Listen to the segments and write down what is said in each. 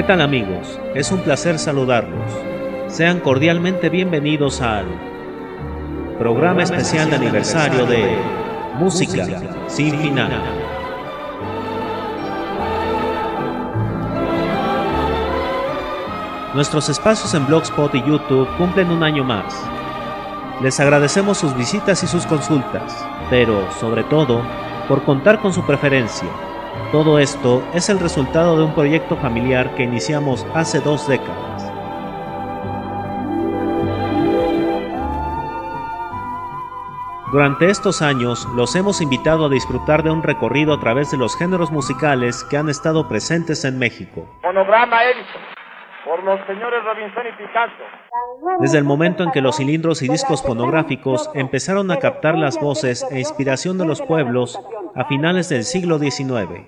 ¿Qué tal amigos? Es un placer saludarlos. Sean cordialmente bienvenidos al programa especial de aniversario de Música sin final. Nuestros espacios en Blogspot y YouTube cumplen un año más. Les agradecemos sus visitas y sus consultas, pero, sobre todo, por contar con su preferencia. Todo esto es el resultado de un proyecto familiar que iniciamos hace dos décadas. Durante estos años los hemos invitado a disfrutar de un recorrido a través de los géneros musicales que han estado presentes en México. Monograma Edison, por los señores Robinson y Picasso. Desde el momento en que los cilindros y discos fonográficos empezaron a captar las voces e inspiración de los pueblos a finales del siglo XIX.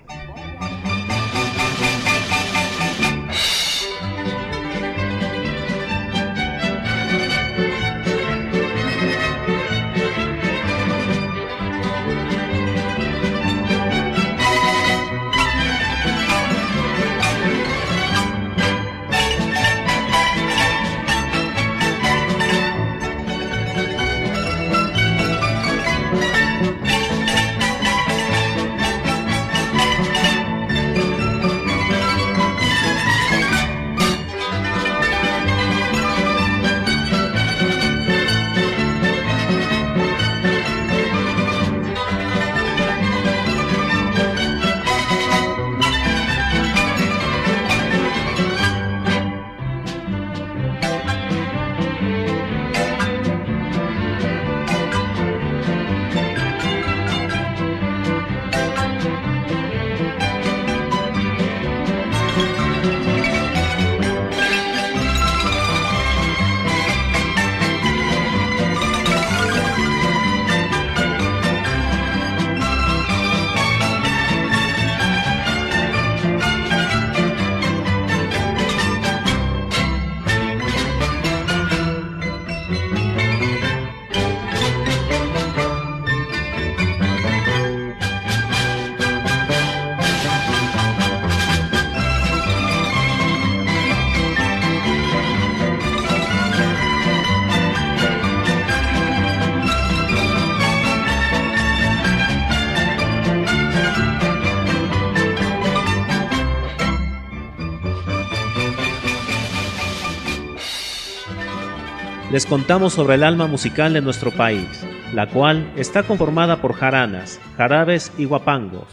Les contamos sobre el alma musical de nuestro país, la cual está conformada por jaranas, jarabes y guapangos.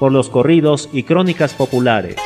Por los corridos y crónicas populares.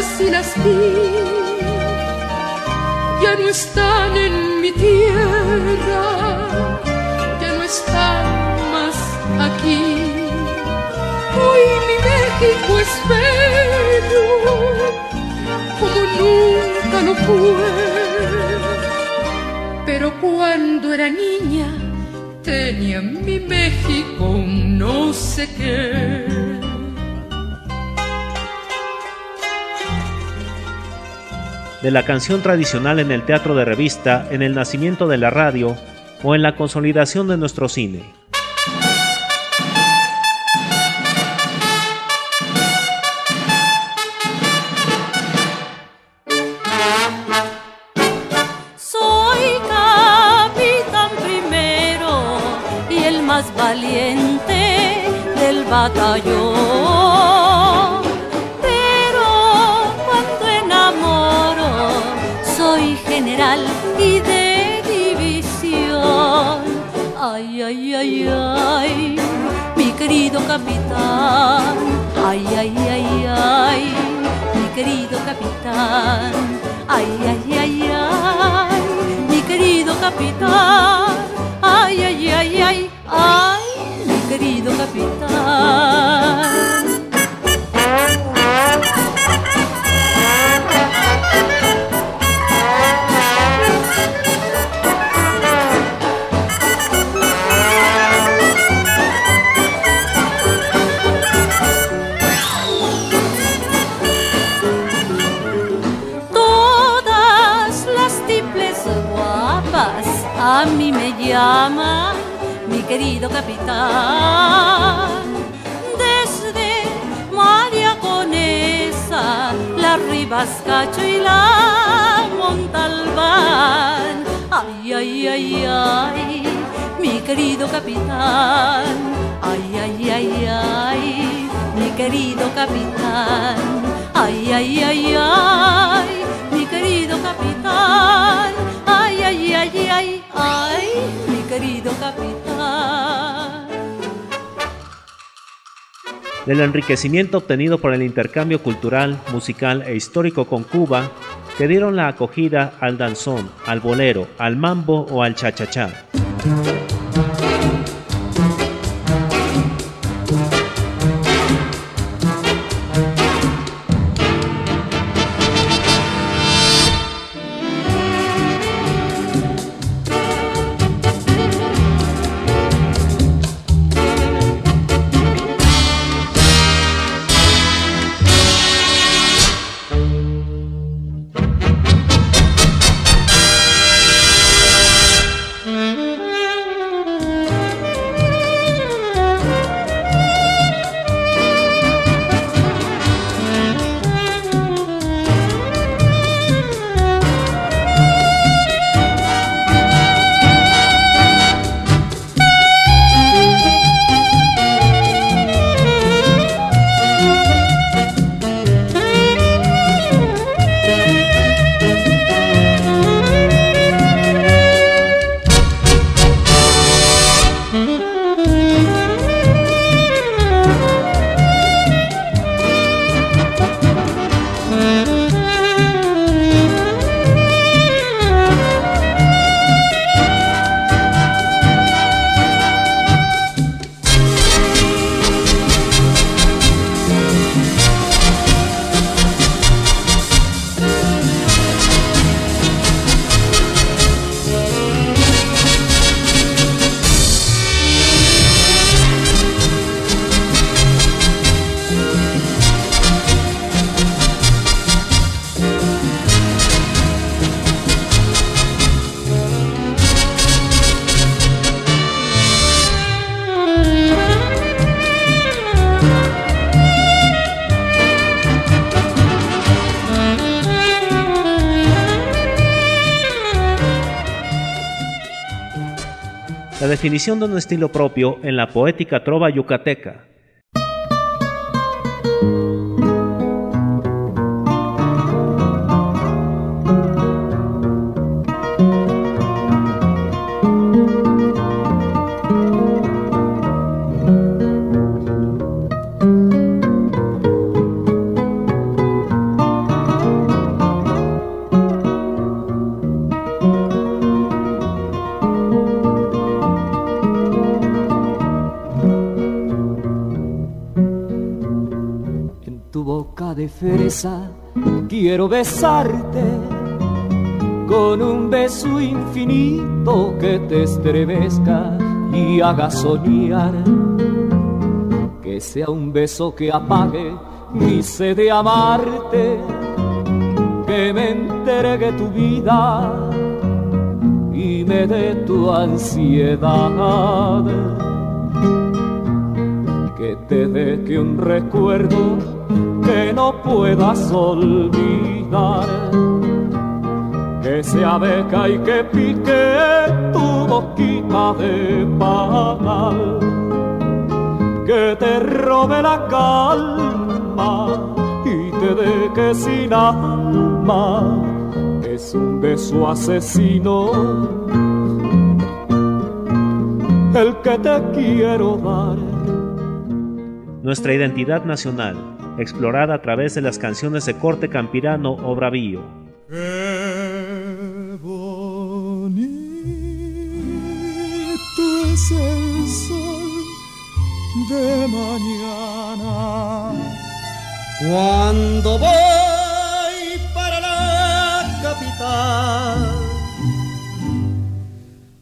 Así las vi, ya no están en mi tierra, ya no están más aquí. Hoy mi México es bello como nunca lo fue. Pero cuando era niña tenía mi México no sé qué. De la canción tradicional en el teatro de revista, en el nacimiento de la radio o en la consolidación de nuestro cine. Ay, ay, ay, ay, mi querido capitán. Ay, ay, ay, ay, mi querido capitán. Ay, ay, ay, ay, querido capitán. Desde María Conesa, la Ribascacho y la Montalbán. Ay, ay, ay, ay, mi querido capitán. Ay, ay, ay, ay, mi querido capitán. Ay, ay, ay, ay, mi querido capitán. Ay, ay, ay, ay, ay, querido capitán. Del enriquecimiento obtenido por el intercambio cultural, musical e histórico con Cuba, que dieron la acogida al danzón, al bolero, al mambo o al cha-cha-cha. Definición de un estilo propio en la poética trova yucateca. Quiero besarte con un beso infinito que te estremezca y haga soñar. Que sea un beso que apague mi sed de amarte, que me entregue tu vida y me dé tu ansiedad. Que te deje un recuerdo que no puedas olvidar. Que sea beca y que pique tu boquita de panal. Que te robe la calma y te deje sin alma. Es un beso asesino el que te quiero dar. Nuestra identidad nacional explorada a través de las canciones de corte campirano o bravío. Qué bonito es el sol de mañana cuando voy para la capital.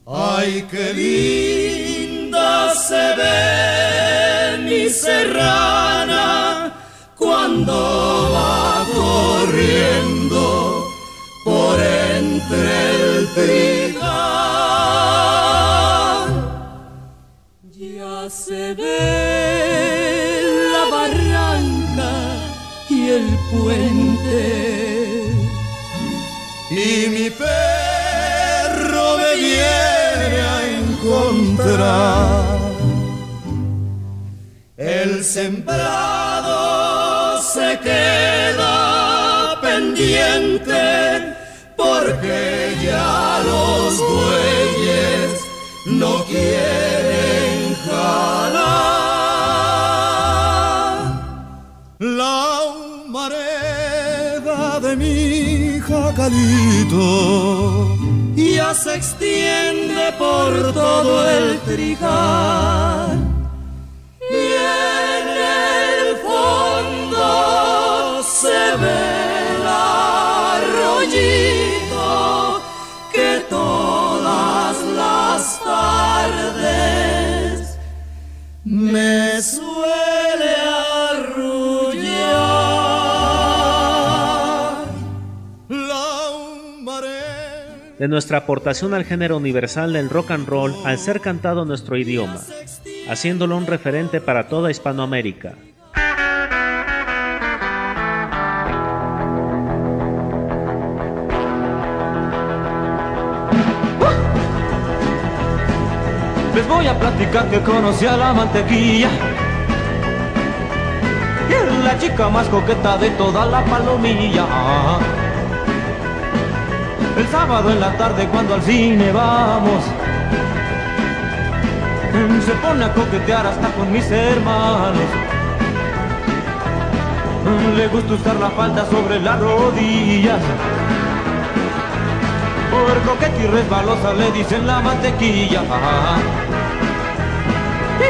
Ay, qué linda se ve mi serrana cuando va corriendo por entre el trigal. Ya se ve la barranca y el puente. Y mi perro me viene a encontrar. El sembrado mi jacalito ya se extiende por todo el trigal se ve el arroyito que todas las tardes me De nuestra aportación al género universal del rock and roll al ser cantado nuestro idioma, haciéndolo un referente para toda Hispanoamérica. Les voy a platicar que conocí a la mantequilla. Y es la chica más coqueta de toda la palomilla. El sábado en la tarde cuando al cine vamos. Se pone a coquetear hasta con mis hermanos. Le gusta usar la falda sobre las rodillas. Por coqueta y resbalosa le dicen la mantequilla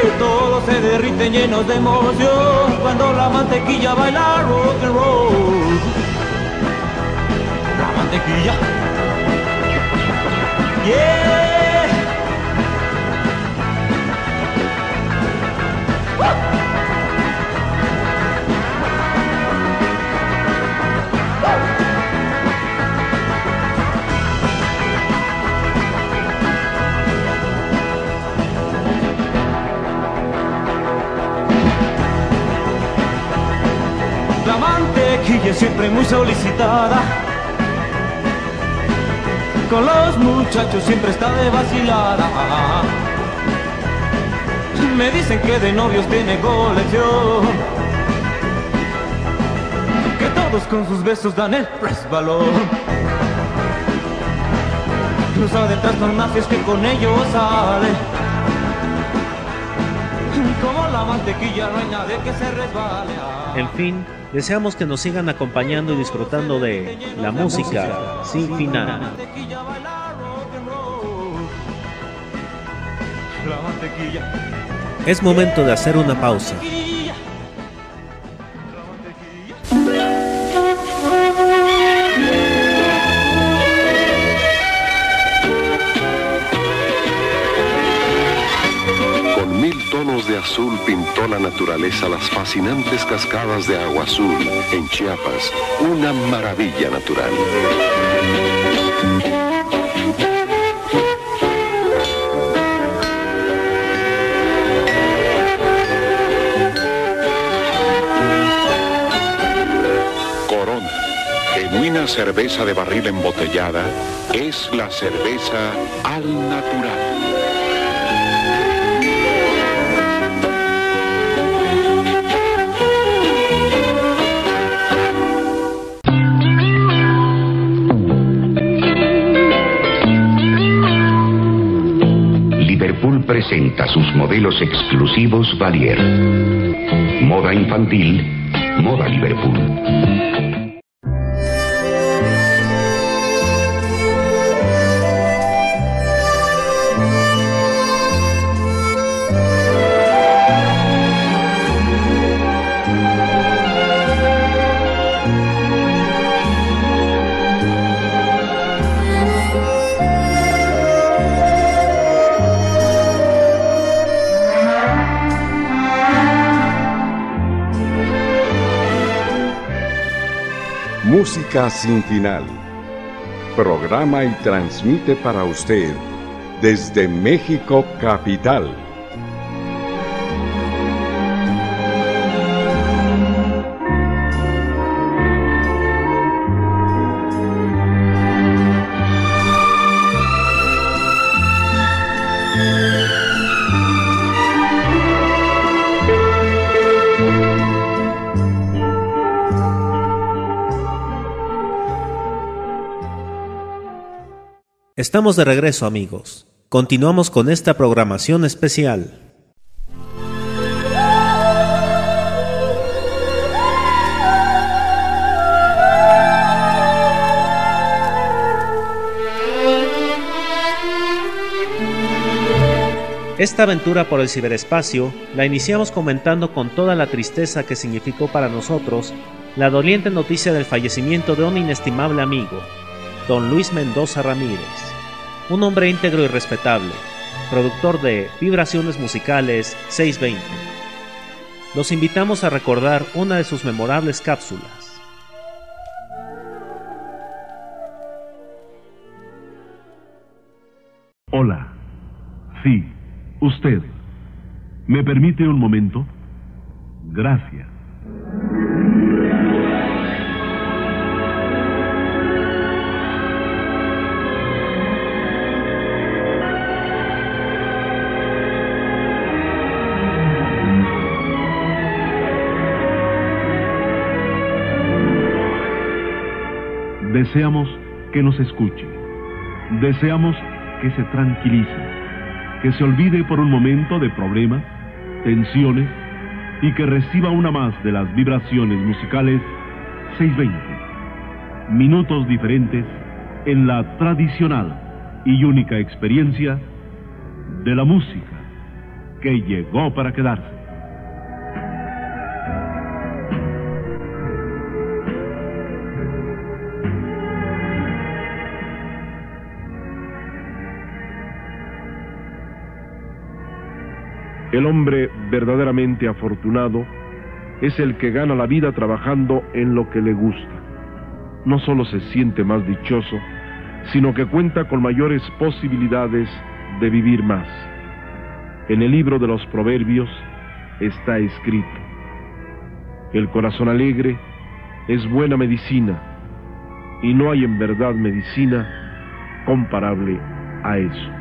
y todos se derriten llenos de emoción cuando la mantequilla baila rock and roll. La mantequilla. Yeah. mantequilla siempre muy solicitada. Con los muchachos siempre está de vacilada. Me dicen que de novios tiene colección. Que todos con sus besos dan el resbalón. Los adentras son mafias que con ellos sale. Como la mantequilla no hay nadie que se resbale. En fin, deseamos que nos sigan acompañando y disfrutando de la música sin final. Es momento de hacer una pausa. Con mil tonos de azul pintó la naturaleza las fascinantes cascadas de agua azul en Chiapas, una maravilla natural. Genuina cerveza de barril embotellada, es la cerveza al natural. Liverpool presenta sus modelos exclusivos Valier. Moda infantil, moda Liverpool. Sin final. Programa y transmite para usted desde México Capital. Estamos de regreso amigos. Continuamos con esta programación especial. Esta aventura por el ciberespacio la iniciamos comentando con toda la tristeza que significó para nosotros la doliente noticia del fallecimiento de un inestimable amigo, don Luis Mendoza Ramírez, un hombre íntegro y respetable, productor de Vibraciones Musicales 620. Los invitamos a recordar una de sus memorables cápsulas. Hola. Sí, usted. ¿Me permite un momento? Gracias. Deseamos que nos escuche. Deseamos que se tranquilice, que se olvide por un momento de problemas, tensiones y que reciba una más de las vibraciones musicales 620. Minutos diferentes en la tradicional y única experiencia de la música que llegó para quedarse. El hombre verdaderamente afortunado es el que gana la vida trabajando en lo que le gusta. No solo se siente más dichoso, sino que cuenta con mayores posibilidades de vivir más. En el libro de los proverbios está escrito, el corazón alegre es buena medicina y no hay en verdad medicina comparable a eso.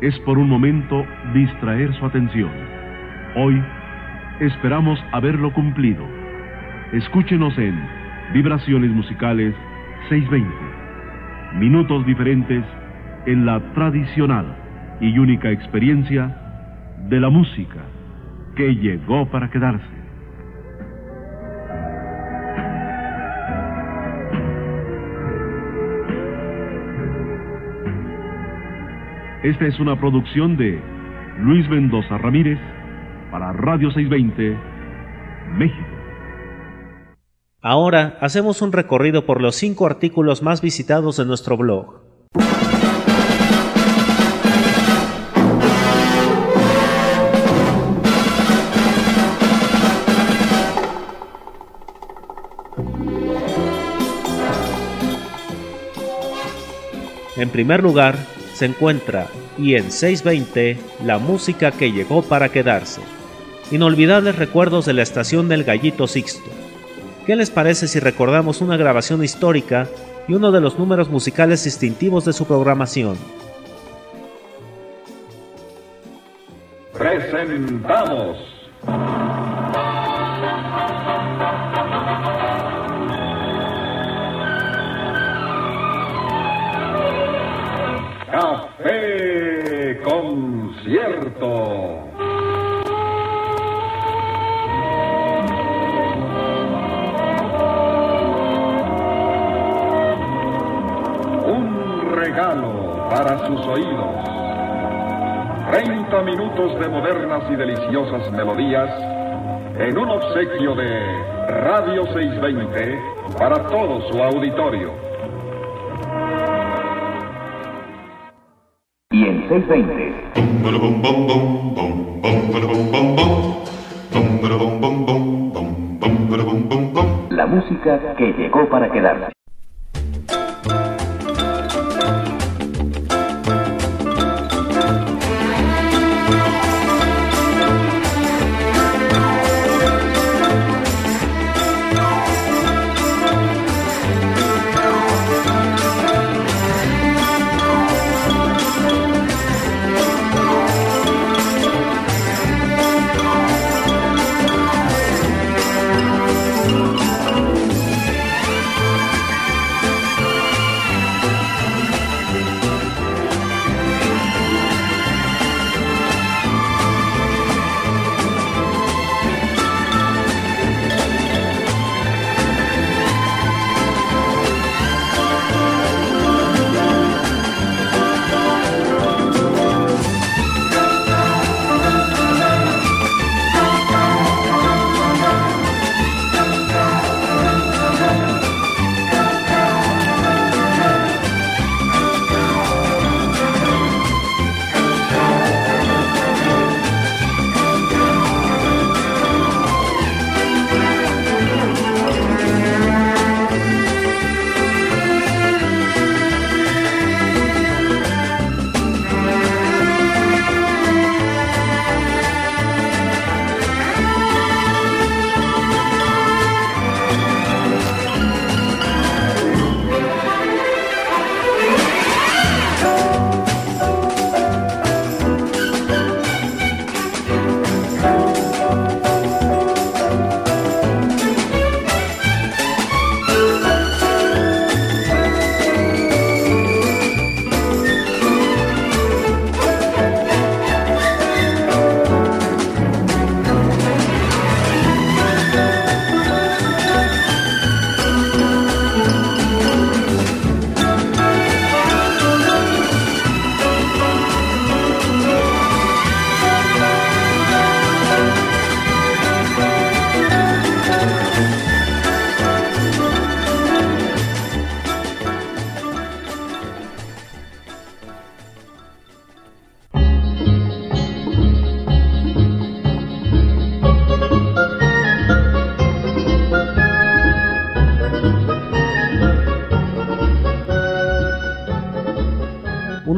Es por un momento distraer su atención. Hoy esperamos haberlo cumplido. Escúchenos en Vibraciones Musicales 620. Minutos diferentes en la tradicional y única experiencia de la música que llegó para quedarse. Esta es una producción de Luis Mendoza Ramírez para Radio 620, México. Ahora hacemos un recorrido por los cinco artículos más visitados de nuestro blog. En primer lugar, se encuentra y en 620 la música que llegó para quedarse. Inolvidables recuerdos de la estación del Gallito Sixto. ¿Qué les parece si recordamos una grabación histórica y uno de los números musicales distintivos de su programación? Presentamos Concierto. Un regalo para sus oídos. 30 minutos de modernas y deliciosas melodías en un obsequio de Radio 620 para todo su auditorio. Y en 620. La música que llegó para quedarse.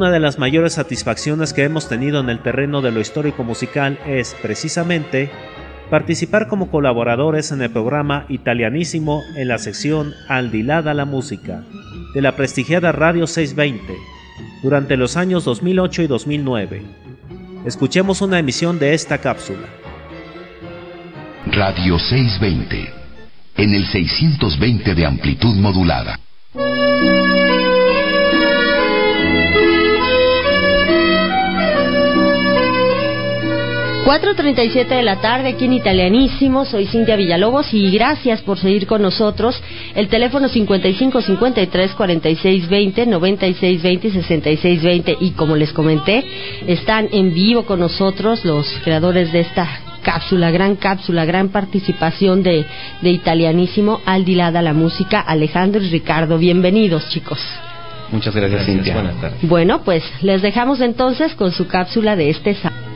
Una de las mayores satisfacciones que hemos tenido en el terreno de lo histórico musical es, precisamente, participar como colaboradores en el programa Italianísimo en la sección Aldilada la Música de la prestigiada Radio 620 durante los años 2008 y 2009. Escuchemos una emisión de esta cápsula. Radio 620, en el 620 de amplitud modulada. 4.37 de la tarde aquí en Italianísimo, soy Cintia Villalobos y gracias por seguir con nosotros. El teléfono 55 53 46 20 96 20 66 20 y como les comenté, están en vivo con nosotros los creadores de esta cápsula, gran cápsula, gran participación de, de Italianísimo, Aldilada la música, Alejandro y Ricardo. Bienvenidos chicos. Muchas gracias, Cintia. Buenas tardes. Bueno, pues les dejamos entonces con su cápsula de este sábado.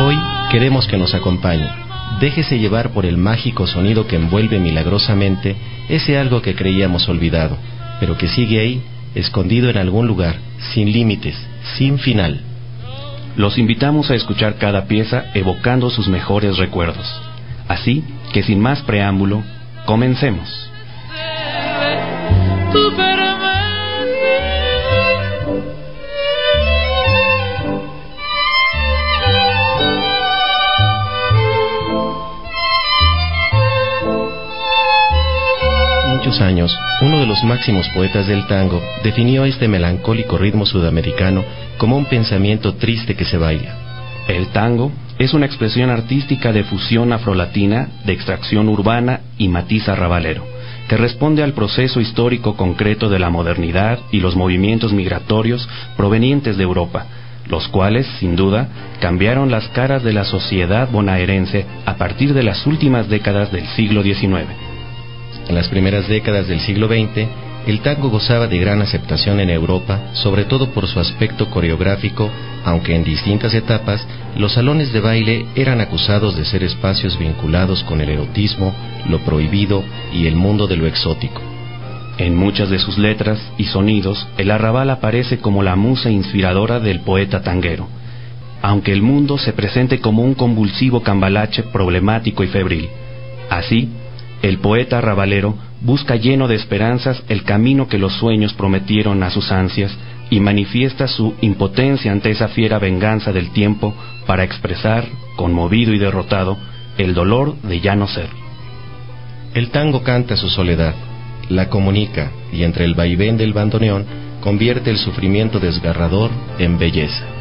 Hoy queremos que nos acompañe. Déjese llevar por el mágico sonido que envuelve milagrosamente ese algo que creíamos olvidado, pero que sigue ahí, escondido en algún lugar, sin límites, sin final. Los invitamos a escuchar cada pieza evocando sus mejores recuerdos. Así que sin más preámbulo, comencemos. Años, uno de los máximos poetas del tango definió este melancólico ritmo sudamericano como un pensamiento triste que se baila. El tango es una expresión artística de fusión afrolatina, de extracción urbana y matiz arrabalero, que responde al proceso histórico concreto de la modernidad y los movimientos migratorios provenientes de Europa, los cuales, sin duda, cambiaron las caras de la sociedad bonaerense a partir de las últimas décadas del siglo XIX. En las primeras décadas del siglo XX, el tango gozaba de gran aceptación en Europa, sobre todo por su aspecto coreográfico, aunque en distintas etapas los salones de baile eran acusados de ser espacios vinculados con el erotismo, lo prohibido y el mundo de lo exótico. En muchas de sus letras y sonidos, el arrabal aparece como la musa inspiradora del poeta tanguero, aunque el mundo se presente como un convulsivo cambalache problemático y febril. Así, el poeta arrabalero busca lleno de esperanzas el camino que los sueños prometieron a sus ansias y manifiesta su impotencia ante esa fiera venganza del tiempo para expresar, conmovido y derrotado, el dolor de ya no ser. El tango canta su soledad, la comunica y entre el vaivén del bandoneón convierte el sufrimiento desgarrador en belleza.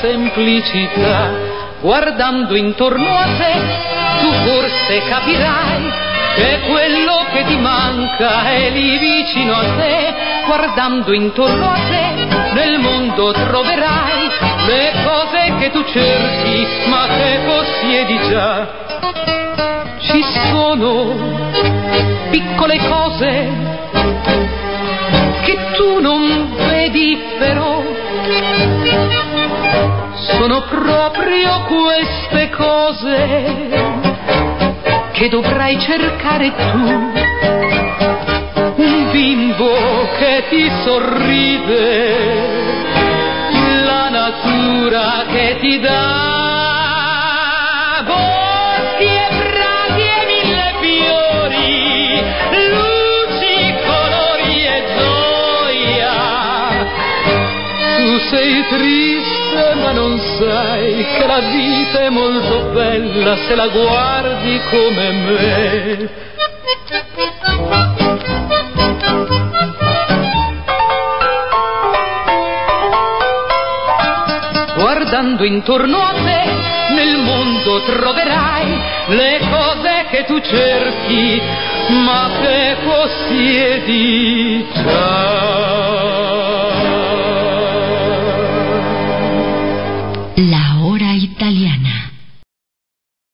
Felicità. Guardando intorno a te, tu forse capirai che quello che ti manca è lì vicino a te. Guardando intorno a te, nel mondo troverai le cose che tu cerchi, ma che possiedi già. Ci sono piccole cose che tu non vedi però sono proprio queste cose che dovrai cercare tu. Un bimbo che ti sorride, la natura che ti dà sei triste ma non sai che la vita è molto bella se la guardi come me. Guardando intorno a te nel mondo troverai le cose che tu cerchi ma che possiedi già.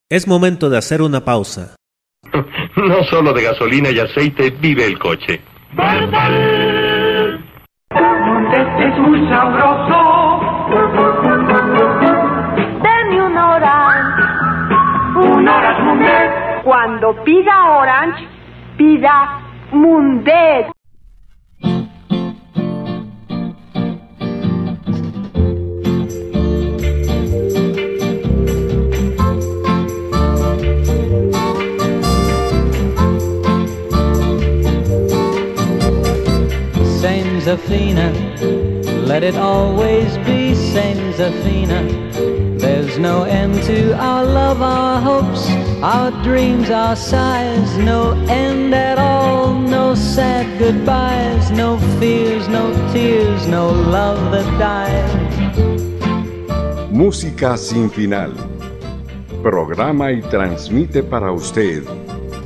Es momento de hacer una pausa. No solo de gasolina y aceite vive el coche. Este es muy sabroso. Deme un orange. Un orange mundet. Cuando pida orange, pida mundet. Josefina Let it always be Saint Zafina. There's no end to our love, our hopes, our dreams, our sighs. No end at all, no sad goodbyes, no fears, no tears, no love that dies. Música sin final. Programa y transmite para usted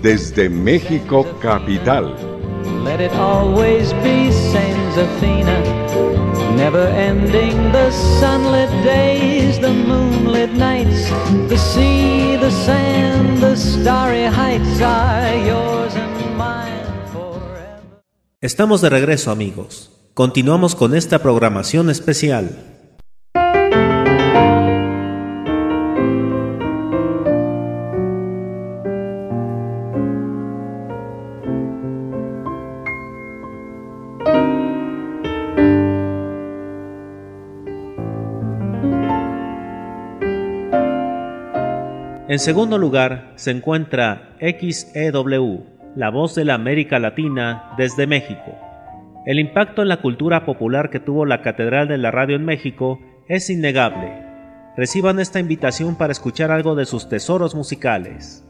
desde México Capital. Let it always be Saint Estamos de regreso amigos. Continuamos con esta programación especial. En segundo lugar se encuentra XEW, la voz de la América Latina desde México. El impacto en la cultura popular que tuvo la Catedral de la Radio en México es innegable. Reciban esta invitación para escuchar algo de sus tesoros musicales.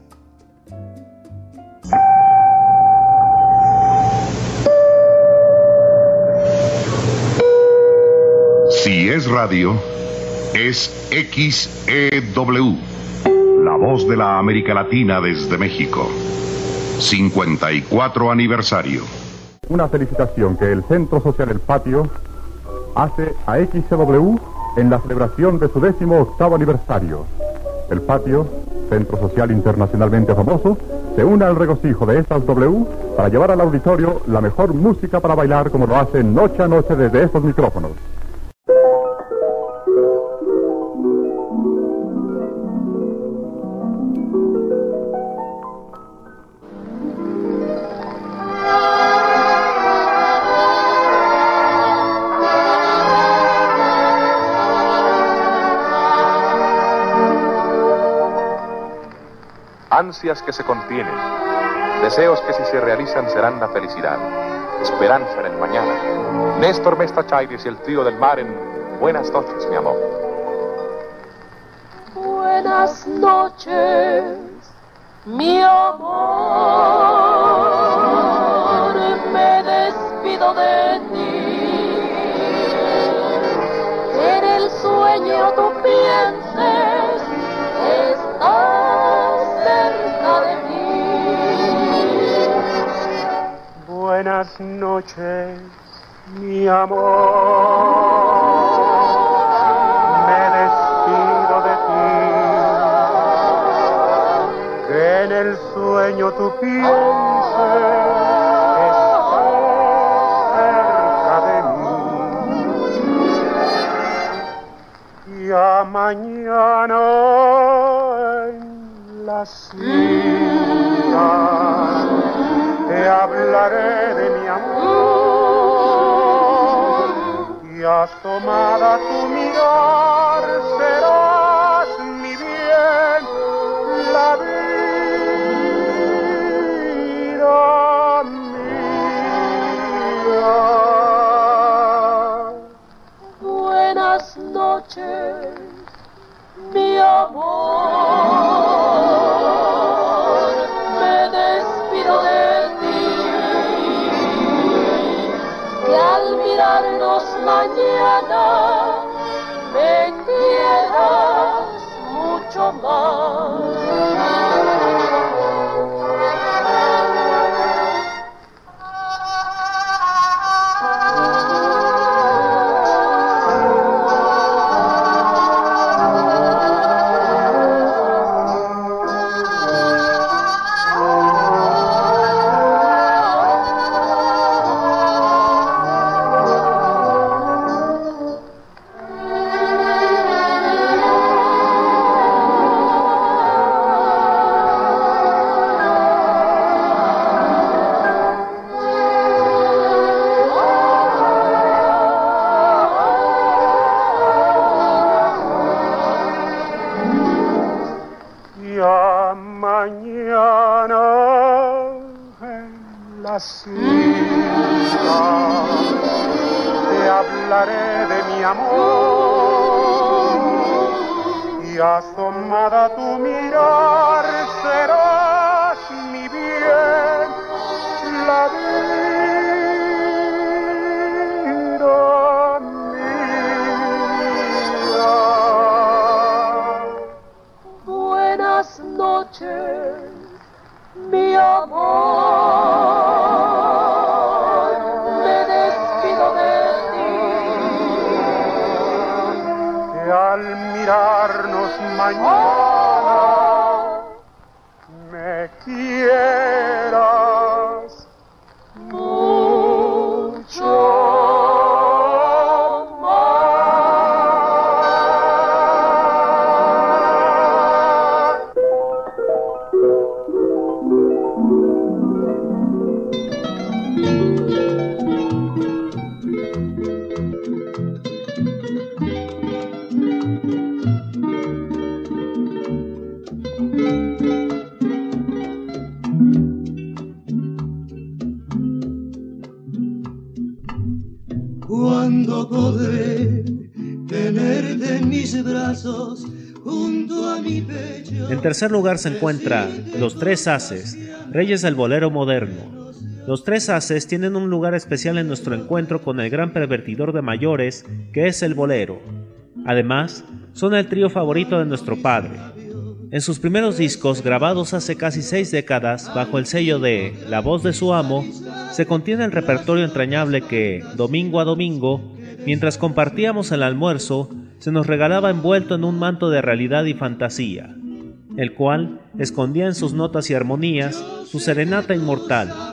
Si es radio, es XEW la voz de la América Latina desde México. 54 aniversario. Una felicitación que el Centro Social El Patio hace a XCW en la celebración de su décimo octavo aniversario. El Patio, Centro Social internacionalmente famoso, se une al regocijo de estas W para llevar al auditorio la mejor música para bailar como lo hace noche a noche desde estos micrófonos. Ansias que se contienen, deseos que si se realizan serán la felicidad, esperanza en el mañana. Néstor Mesta Chairis y el trío del mar en Buenas noches, mi amor. Buenas noches, mi amor. Me despido de ti. En el sueño tú pienses, Buenas noches, mi amor. Me despido de ti. Que en el sueño tú pienses estás cerca de mí. Y a mañana en la silla te hablaré y asomada tu mirar serás mi bien la vida mía Buenas noches, mi amor. Mañana me quieras mucho más. Tercer lugar se encuentra Los Tres Haces, Reyes del Bolero Moderno. Los Tres Haces tienen un lugar especial en nuestro encuentro con el gran pervertidor de mayores que es el bolero. Además, son el trío favorito de nuestro padre. En sus primeros discos, grabados hace casi seis décadas bajo el sello de La voz de su amo, se contiene el repertorio entrañable que, domingo a domingo, mientras compartíamos el almuerzo, se nos regalaba envuelto en un manto de realidad y fantasía, el cual escondía en sus notas y armonías su serenata inmortal.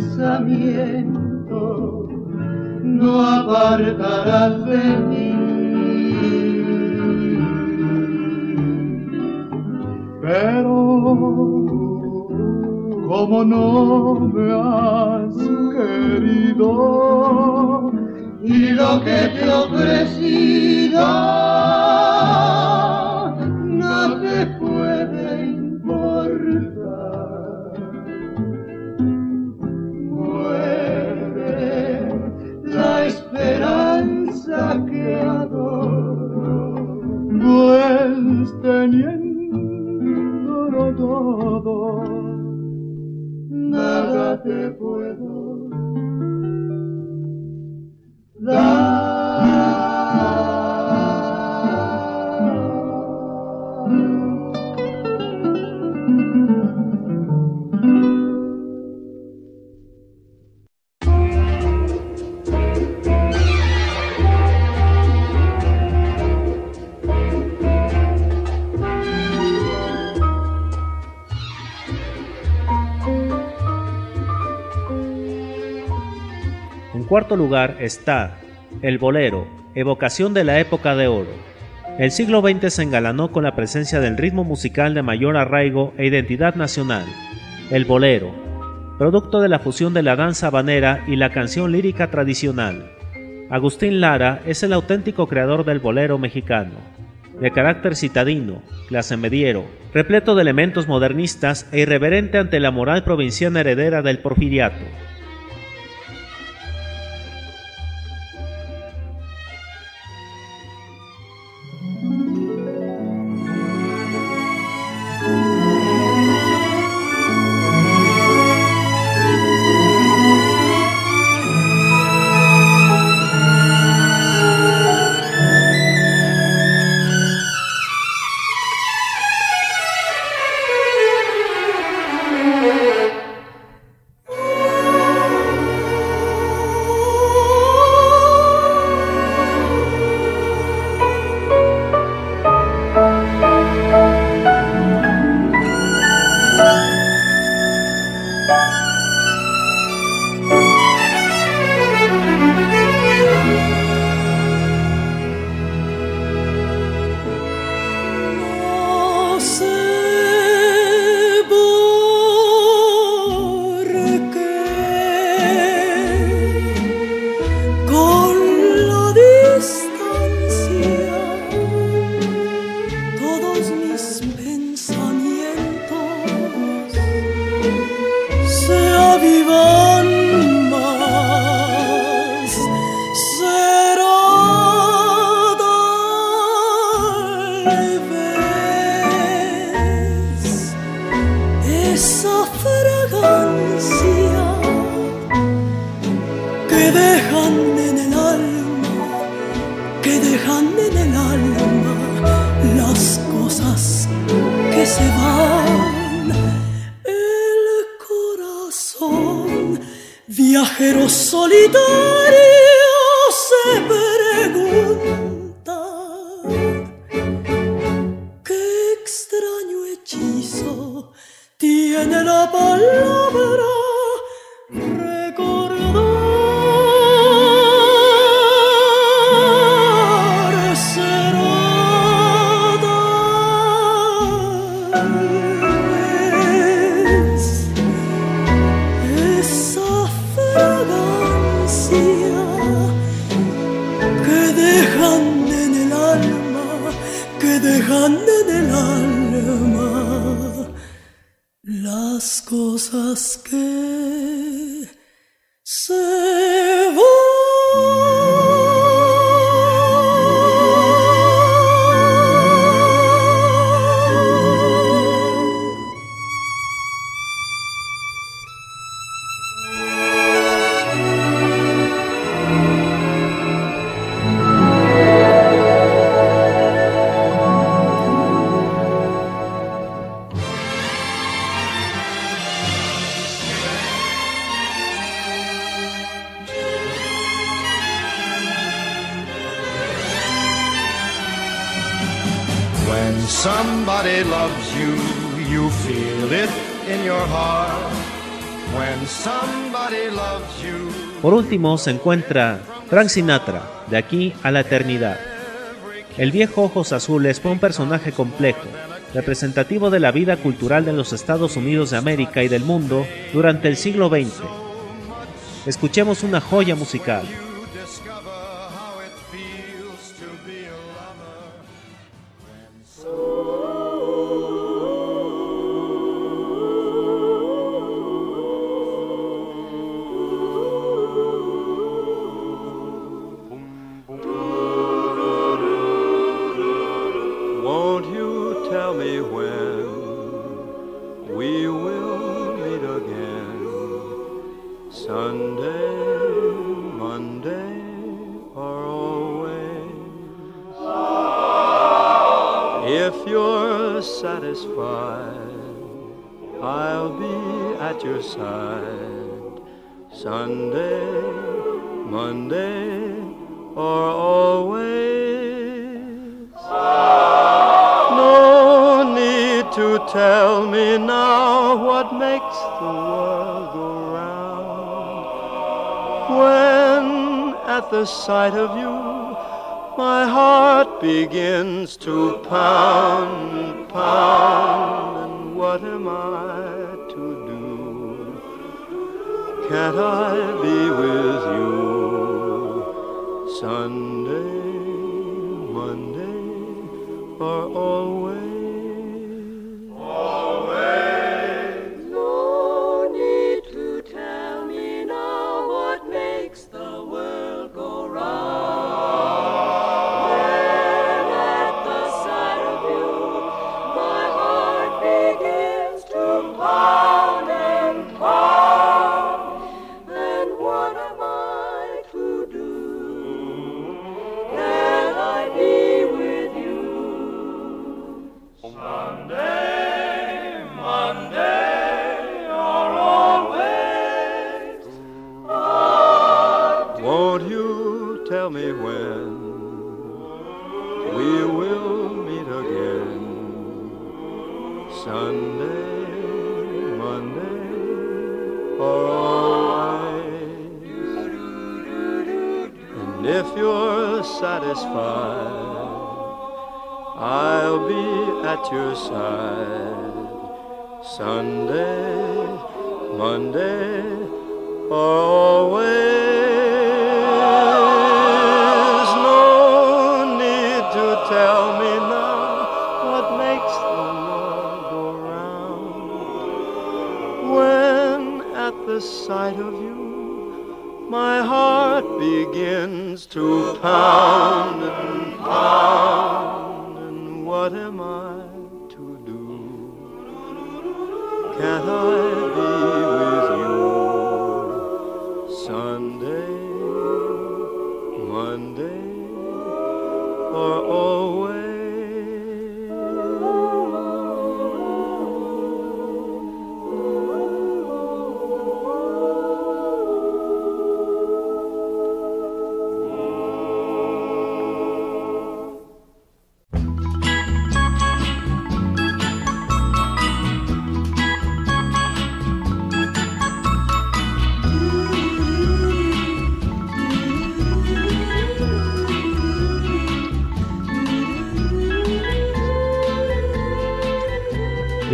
Pensamiento no apartarás está el bolero, evocación de la época de oro. El siglo XX se engalanó con la presencia del ritmo musical de mayor arraigo e identidad nacional, el bolero, producto de la fusión de la danza habanera y la canción lírica tradicional. Agustín Lara es el auténtico creador del bolero mexicano, de carácter citadino, clase mediero, repleto de elementos modernistas e irreverente ante la moral provinciana heredera del porfiriato. Por se encuentra Frank Sinatra, de aquí a la eternidad. El viejo Ojos Azules fue un personaje complejo, representativo de la vida cultural de los Estados Unidos de América y del mundo durante el siglo XX. Escuchemos una joya musical.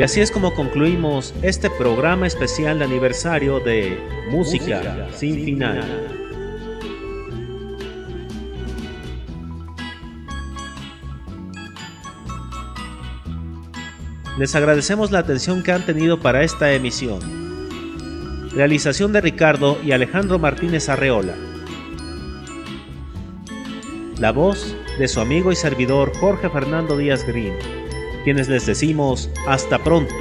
así es como concluimos este programa especial de aniversario de Música, sin, final. final. Les agradecemos la atención que han tenido para esta emisión. Realización de Ricardo y Alejandro Martínez Arreola. La voz de su amigo y servidor Jorge Fernando Díaz Green quienes les decimos hasta pronto.